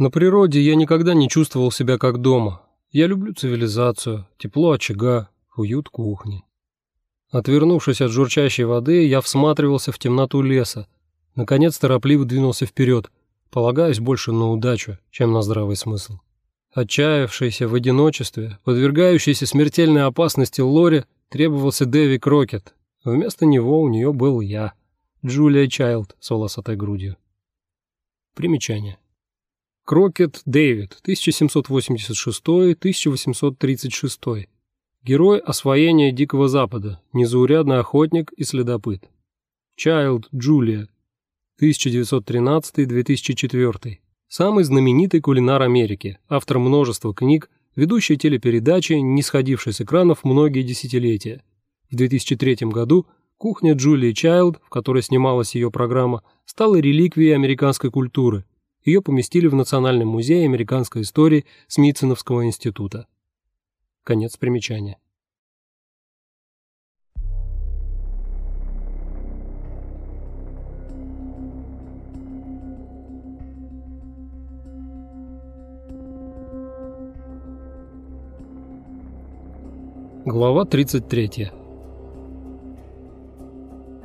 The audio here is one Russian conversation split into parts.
На природе я никогда не чувствовал себя как дома. Я люблю цивилизацию, тепло очага, уют кухни. Отвернувшись от журчащей воды, я всматривался в темноту леса. Наконец торопливо двинулся вперед, полагаясь больше на удачу, чем на здравый смысл. Отчаявшийся в одиночестве, подвергающийся смертельной опасности Лори, требовался Дэви Крокет. Вместо него у нее был я, Джулия Чайлд с волосатой грудью. Примечание. Крокет Дэвид, 1786-1836. Герой освоения Дикого Запада, незаурядный охотник и следопыт. Чайлд Джулия, 1913-2004. Самый знаменитый кулинар Америки, автор множества книг, ведущий телепередачи, не сходивший с экранов многие десятилетия. В 2003 году кухня Джулии Чайлд, в которой снималась ее программа, стала реликвией американской культуры. Ее поместили в Национальный музей американской истории Смитсоновского института. Конец примечания. Глава 33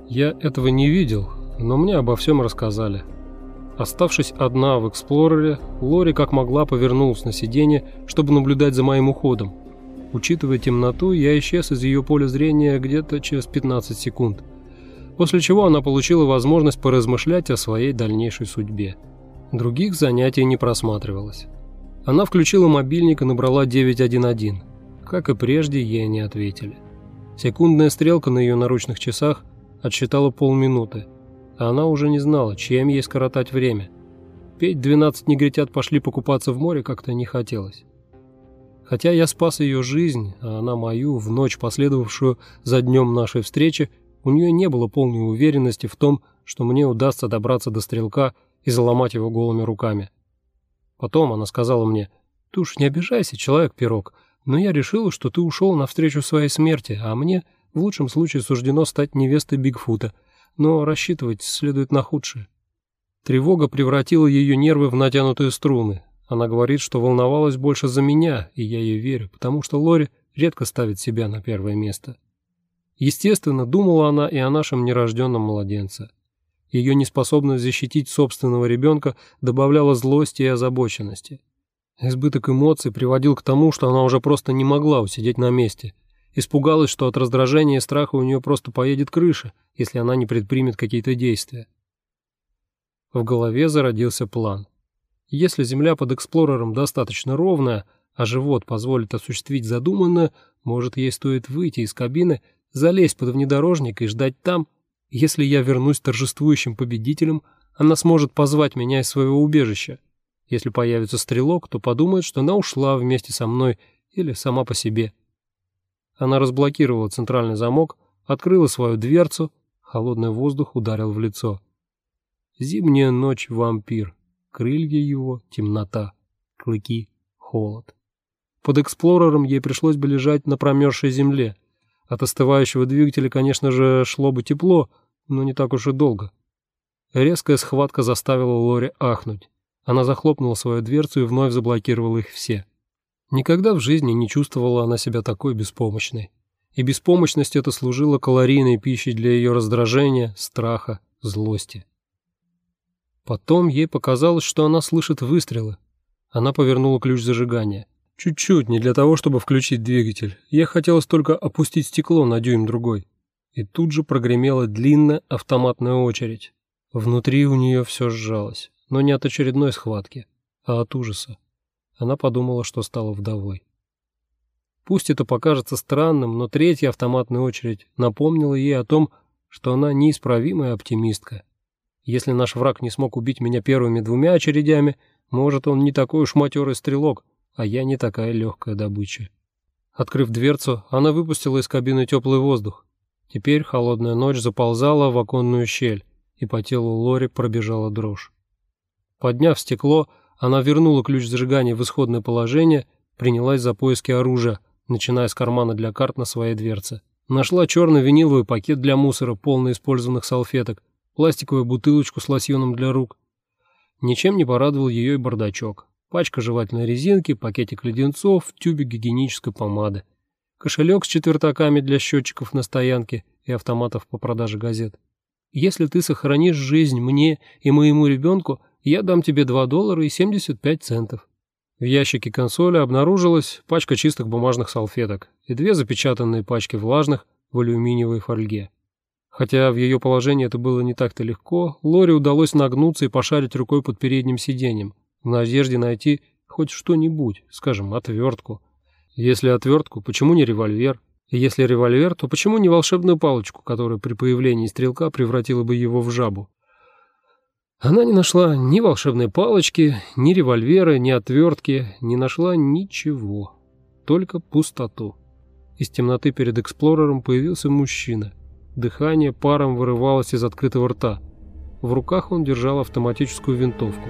Я этого не видел, но мне обо всем рассказали. Оставшись одна в эксплорере, Лори как могла повернулась на сиденье, чтобы наблюдать за моим уходом. Учитывая темноту, я исчез из ее поля зрения где-то через 15 секунд, после чего она получила возможность поразмышлять о своей дальнейшей судьбе. Других занятий не просматривалось. Она включила мобильник и набрала 911. Как и прежде, ей не ответили. Секундная стрелка на ее наручных часах отсчитала полминуты, она уже не знала, чем ей скоротать время. Петь 12 негритят пошли покупаться в море как-то не хотелось. Хотя я спас ее жизнь, а она мою, в ночь, последовавшую за днем нашей встречи, у нее не было полной уверенности в том, что мне удастся добраться до стрелка и заломать его голыми руками. Потом она сказала мне, «Ты уж не обижайся, человек-пирог, но я решила, что ты ушел навстречу своей смерти, а мне в лучшем случае суждено стать невестой Бигфута, но рассчитывать следует на худшее. Тревога превратила ее нервы в натянутые струны. Она говорит, что волновалась больше за меня, и я ей верю, потому что Лори редко ставит себя на первое место. Естественно, думала она и о нашем нерожденном младенце. Ее неспособность защитить собственного ребенка добавляла злости и озабоченности. Избыток эмоций приводил к тому, что она уже просто не могла усидеть на месте. Испугалась, что от раздражения и страха у нее просто поедет крыша, если она не предпримет какие-то действия. В голове зародился план. Если земля под эксплорером достаточно ровная, а живот позволит осуществить задуманное, может, ей стоит выйти из кабины, залезть под внедорожник и ждать там. Если я вернусь торжествующим победителем, она сможет позвать меня из своего убежища. Если появится стрелок, то подумает, что она ушла вместе со мной или сама по себе. Она разблокировала центральный замок, открыла свою дверцу, холодный воздух ударил в лицо. Зимняя ночь — вампир, крылья его — темнота, клыки — холод. Под эксплорером ей пришлось бы лежать на промерзшей земле. От остывающего двигателя, конечно же, шло бы тепло, но не так уж и долго. Резкая схватка заставила Лори ахнуть. Она захлопнула свою дверцу и вновь заблокировала их все. Никогда в жизни не чувствовала она себя такой беспомощной. И беспомощность эта служила калорийной пищей для ее раздражения, страха, злости. Потом ей показалось, что она слышит выстрелы. Она повернула ключ зажигания. Чуть-чуть, не для того, чтобы включить двигатель. Ей хотелось только опустить стекло на дюйм другой. И тут же прогремела длинная автоматная очередь. Внутри у нее все сжалось но не от очередной схватки, а от ужаса. Она подумала, что стала вдовой. Пусть это покажется странным, но третья автоматная очередь напомнила ей о том, что она неисправимая оптимистка. Если наш враг не смог убить меня первыми двумя очередями, может, он не такой уж матерый стрелок, а я не такая легкая добыча. Открыв дверцу, она выпустила из кабины теплый воздух. Теперь холодная ночь заползала в оконную щель, и по телу Лори пробежала дрожь. Подняв стекло, она вернула ключ зажигания в исходное положение, принялась за поиски оружия, начиная с кармана для карт на своей дверце. Нашла черный виниловый пакет для мусора, полный использованных салфеток, пластиковую бутылочку с лосьоном для рук. Ничем не порадовал ее и бардачок. Пачка жевательной резинки, пакетик леденцов, тюбик гигиенической помады. Кошелек с четвертаками для счетчиков на стоянке и автоматов по продаже газет. Если ты сохранишь жизнь мне и моему ребенку, я дам тебе 2 доллара и 75 центов. В ящике консоли обнаружилась пачка чистых бумажных салфеток и две запечатанные пачки влажных в алюминиевой фольге. Хотя в ее положении это было не так-то легко, Лори удалось нагнуться и пошарить рукой под передним сиденьем, в надежде найти хоть что-нибудь, скажем, отвертку. Если отвертку, почему не револьвер? Если револьвер, то почему не волшебную палочку, которая при появлении стрелка превратила бы его в жабу? Она не нашла ни волшебной палочки, ни револьвера, ни отвертки, не нашла ничего, только пустоту. Из темноты перед эксплорером появился мужчина. Дыхание паром вырывалось из открытого рта. В руках он держал автоматическую винтовку.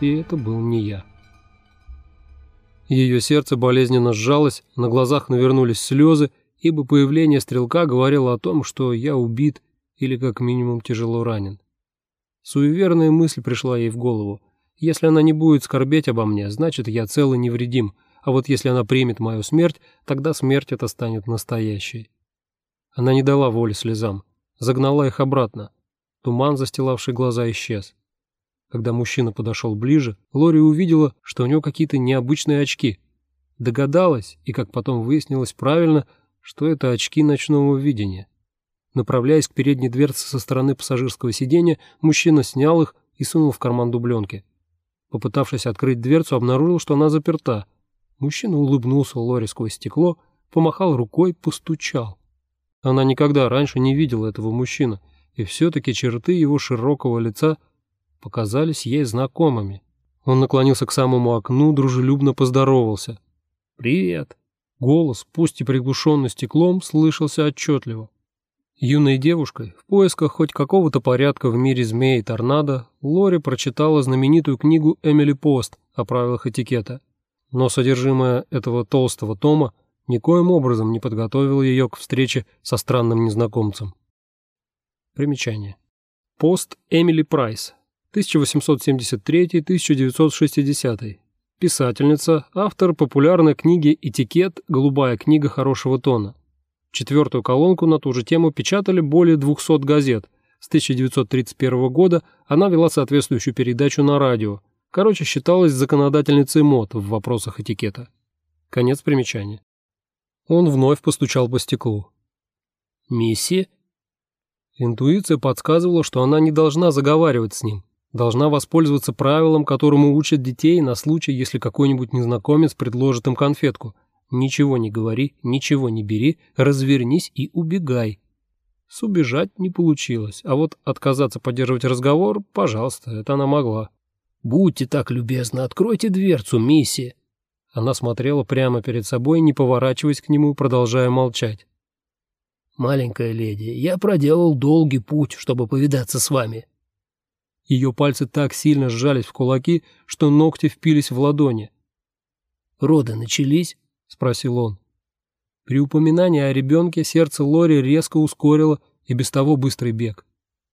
И это был не я. Ее сердце болезненно сжалось, на глазах навернулись слезы, ибо появление стрелка говорило о том, что я убит или как минимум тяжело ранен. Суеверная мысль пришла ей в голову. Если она не будет скорбеть обо мне, значит, я цел и невредим, а вот если она примет мою смерть, тогда смерть эта станет настоящей. Она не дала воли слезам, загнала их обратно. Туман, застилавший глаза, исчез. Когда мужчина подошел ближе, Лори увидела, что у него какие-то необычные очки. Догадалась, и, как потом выяснилось правильно, что это очки ночного видения. Направляясь к передней дверце со стороны пассажирского сиденья, мужчина снял их и сунул в карман дубленки. Попытавшись открыть дверцу, обнаружил, что она заперта. Мужчина улыбнулся Лори сквозь стекло, помахал рукой, постучал. Она никогда раньше не видела этого мужчину, и все-таки черты его широкого лица – показались ей знакомыми. Он наклонился к самому окну, дружелюбно поздоровался. «Привет!» Голос, пусть и приглушенный стеклом, слышался отчетливо. Юной девушкой, в поисках хоть какого-то порядка в мире змей и торнадо, Лори прочитала знаменитую книгу Эмили Пост о правилах этикета. Но содержимое этого толстого тома никоим образом не подготовило ее к встрече со странным незнакомцем. Примечание. Пост Эмили Прайс, 1873-1960. Писательница, автор популярной книги «Этикет. Голубая книга хорошего тона». Четвертую колонку на ту же тему печатали более 200 газет. С 1931 года она вела соответствующую передачу на радио. Короче, считалась законодательницей мод в вопросах этикета. Конец примечания. Он вновь постучал по стеклу. «Мисси?» Интуиция подсказывала, что она не должна заговаривать с ним должна воспользоваться правилом, которому учат детей на случай, если какой-нибудь незнакомец предложит им конфетку. Ничего не говори, ничего не бери, развернись и убегай. С убежать не получилось, а вот отказаться поддерживать разговор, пожалуйста, это она могла. «Будьте так любезны, откройте дверцу, мисси!» Она смотрела прямо перед собой, не поворачиваясь к нему, продолжая молчать. «Маленькая леди, я проделал долгий путь, чтобы повидаться с вами. Ее пальцы так сильно сжались в кулаки, что ногти впились в ладони. «Роды начались?» – спросил он. При упоминании о ребенке сердце Лори резко ускорило и без того быстрый бег.